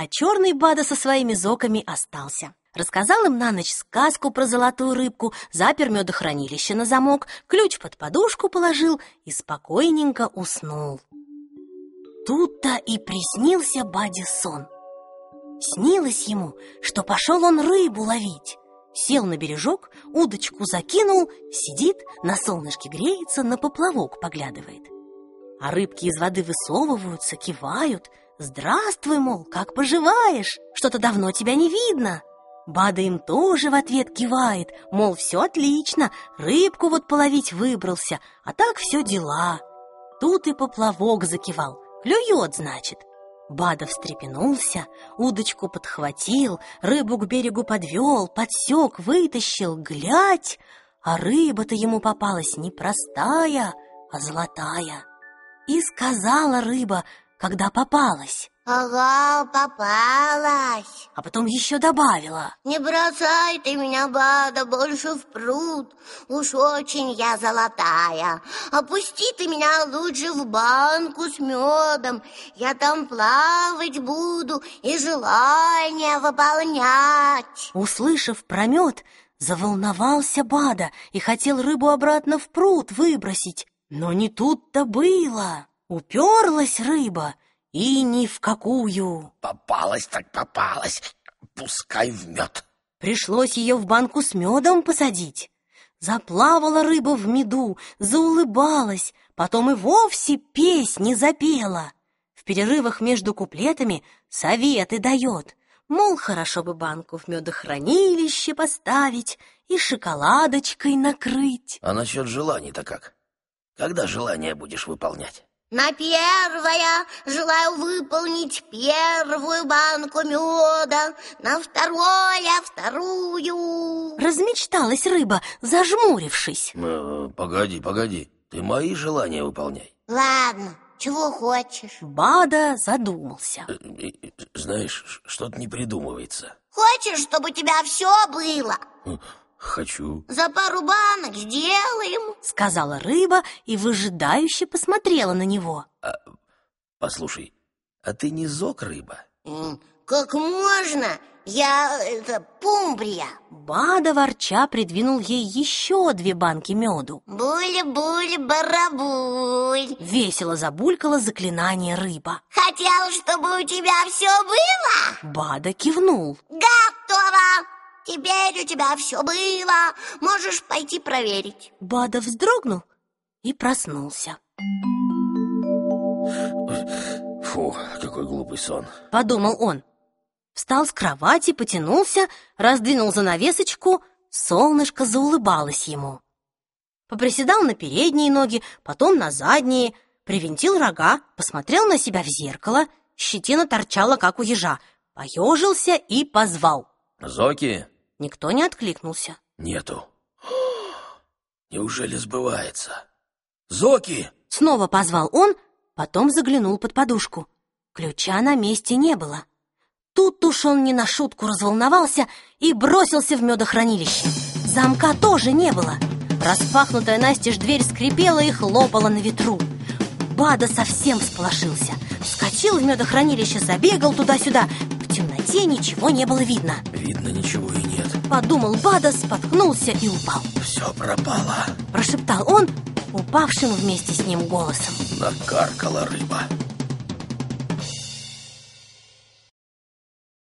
А черный Бада со своими зоками остался. Рассказал им на ночь сказку про золотую рыбку, запер медохранилище на замок, ключ под подушку положил и спокойненько уснул. Тут-то и приснился Баде сон. Снилось ему, что пошел он рыбу ловить. Сел на бережок, удочку закинул, сидит, на солнышке греется, на поплавок поглядывает. А рыбки из воды высовываются, кивают. «Здравствуй, мол, как поживаешь? Что-то давно тебя не видно!» Бада им тоже в ответ кивает, мол, все отлично, рыбку вот половить выбрался, а так все дела. Тут и поплавок закивал, клюет, значит. Бада встрепенулся, удочку подхватил, рыбу к берегу подвел, подсек, вытащил, глядь, а рыба-то ему попалась не простая, а золотая. И сказала рыба, когда попалась. Ага, попалась. А потом еще добавила. Не бросай ты меня, Бада, больше в пруд. Уж очень я золотая. Опусти ты меня лучше в банку с медом. Я там плавать буду и желания выполнять. Услышав про мед, заволновался Бада и хотел рыбу обратно в пруд выбросить. Но не тут-то было. Уперлась рыба и ни в какую. Попалась так попалась, пускай в мед. Пришлось ее в банку с медом посадить. Заплавала рыба в меду, заулыбалась, потом и вовсе песни запела. В перерывах между куплетами советы дает. Мол, хорошо бы банку в медохранилище поставить и шоколадочкой накрыть. А насчет желаний-то как? Когда желание будешь выполнять? На первое желаю выполнить первую банку меда, на второе вторую. Размечталась рыба, зажмурившись. Э, погоди, погоди, ты мои желания выполняй. Ладно, чего хочешь? Бада задумался. Э, э, знаешь, что-то не придумывается. Хочешь, чтобы у тебя все было? Хочу. За пару банок сделаем, сказала рыба и выжидающе посмотрела на него. А, послушай, а ты не зок рыба? Как можно? Я это пумбрия. Бада ворча придвинул ей еще две банки меду. Буль-буль, барабуль. Весело забулькало заклинание рыба. Хотел, чтобы у тебя все было? Бада кивнул. Теперь у тебя все было. Можешь пойти проверить. Бада вздрогнул и проснулся. Фу, какой глупый сон. Подумал он. Встал с кровати, потянулся, раздвинул занавесочку. Солнышко заулыбалось ему. Поприседал на передние ноги, потом на задние, привинтил рога, посмотрел на себя в зеркало. Щетина торчала, как у ежа. Поежился и позвал. Зоки? Никто не откликнулся. Нету. Неужели сбывается? Зоки! Снова позвал он, потом заглянул под подушку. Ключа на месте не было. Тут уж он не на шутку разволновался и бросился в медохранилище. Замка тоже не было. Распахнутая настежь дверь скрипела и хлопала на ветру. Бада совсем всполошился. Вскочил в медохранилище, забегал туда-сюда. Темноте ничего не было видно. Видно, ничего и нет. Подумал Бада, споткнулся и упал. Все пропало. Прошептал он упавшим вместе с ним голосом. Накаркала рыба.